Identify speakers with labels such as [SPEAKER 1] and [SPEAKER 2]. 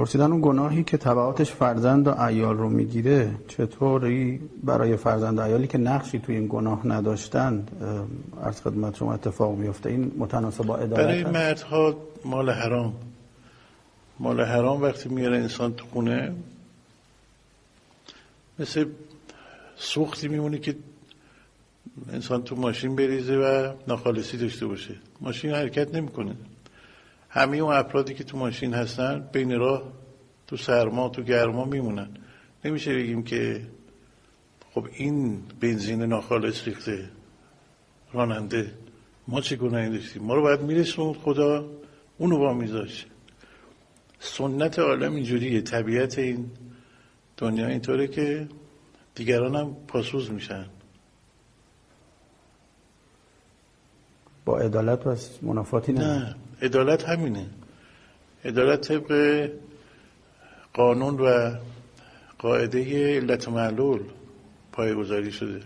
[SPEAKER 1] پرسیدن اون گناهی که تبعاتش فرزند و ایال رو می‌گیره چطوری برای فرزند و ایالی که نقشی توی این گناه نداشتن عرض خدمت شما اتفاق میفته؟ این متناسب با عدالت
[SPEAKER 2] برای مردها مال حرام. مال حرام وقتی میاره انسان تو خونه مثل سوختی میمونه که انسان تو ماشین بریزه و ناخالصی داشته باشه. ماشین حرکت نمی‌کنه. همه اون افرادی که تو ماشین هستن بین راه تو سرما تو گرما میمونن. نمیشه بگیم که خب این بنزین ناخالص ریخته راننده. ما چه گناهی داشتیم ما رو باید میرسوند خدا اونو با میذاشت. سنت عالم اینجوریه. طبیعت این دنیا اینطوره که دیگران هم پاسوز میشن.
[SPEAKER 1] با عدالت و منافاتی نه؟
[SPEAKER 2] نه. عدالت همینه. عدالت طبق قانون و قاعده علت معلول پایگذاری شده.